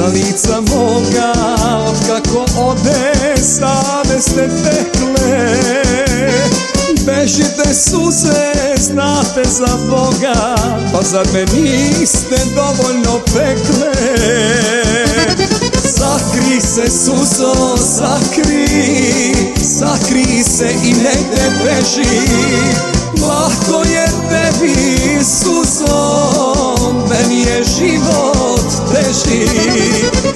sa lica moga Kako ode stave ste tekle. Bežite suze, znate za Boga Pa zar me niste dovoljno pekle? Sakri se suzo, sakri Sakri se i negde beži. Lahko je tebi suzo Meni je život teži.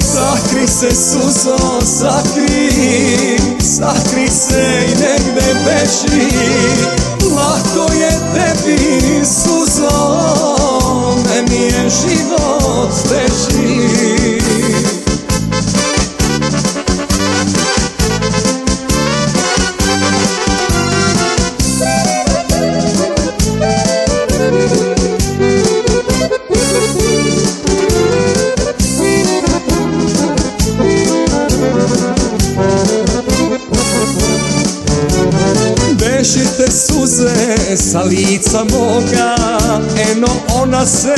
Sakri se suzo, sakri. Sakri se i negde beži. Lako je tebi suzo suze sa lica moga. Eno ona se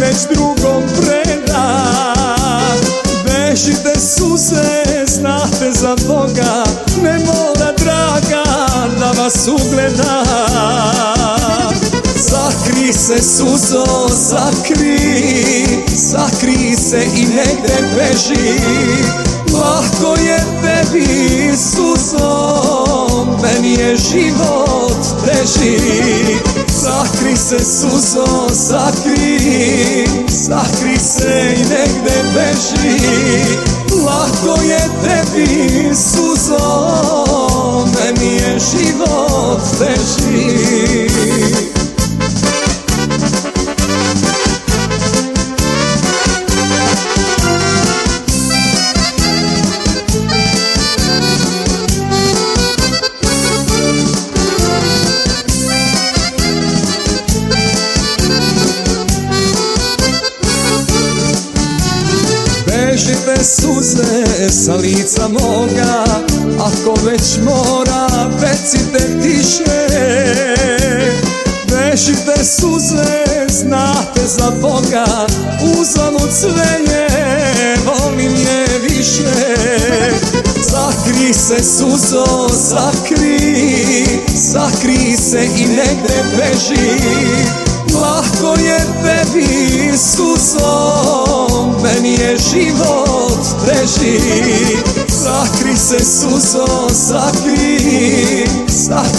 već drugom preda. Bežite suze, znate za Boga. Ne mora draga da vas ugleda. Sakri se suzo, sakri Sakri se i negde beži. Lako je tebi suzo Meni je život teži. Sakri se suzo, sakri Sakri se i negde beži. Lako je tebi suzo Meni je život teži Bežite suze sa lica moga Ako već mora, recite tiše. Bežite suze, znate za Boga Uzalud sve je, volim je više. Sakri se suzo, sakri Sakri se i negde beži. Lako je tebi suzo Meni je život reži Sakri se suzo, sakri, sakri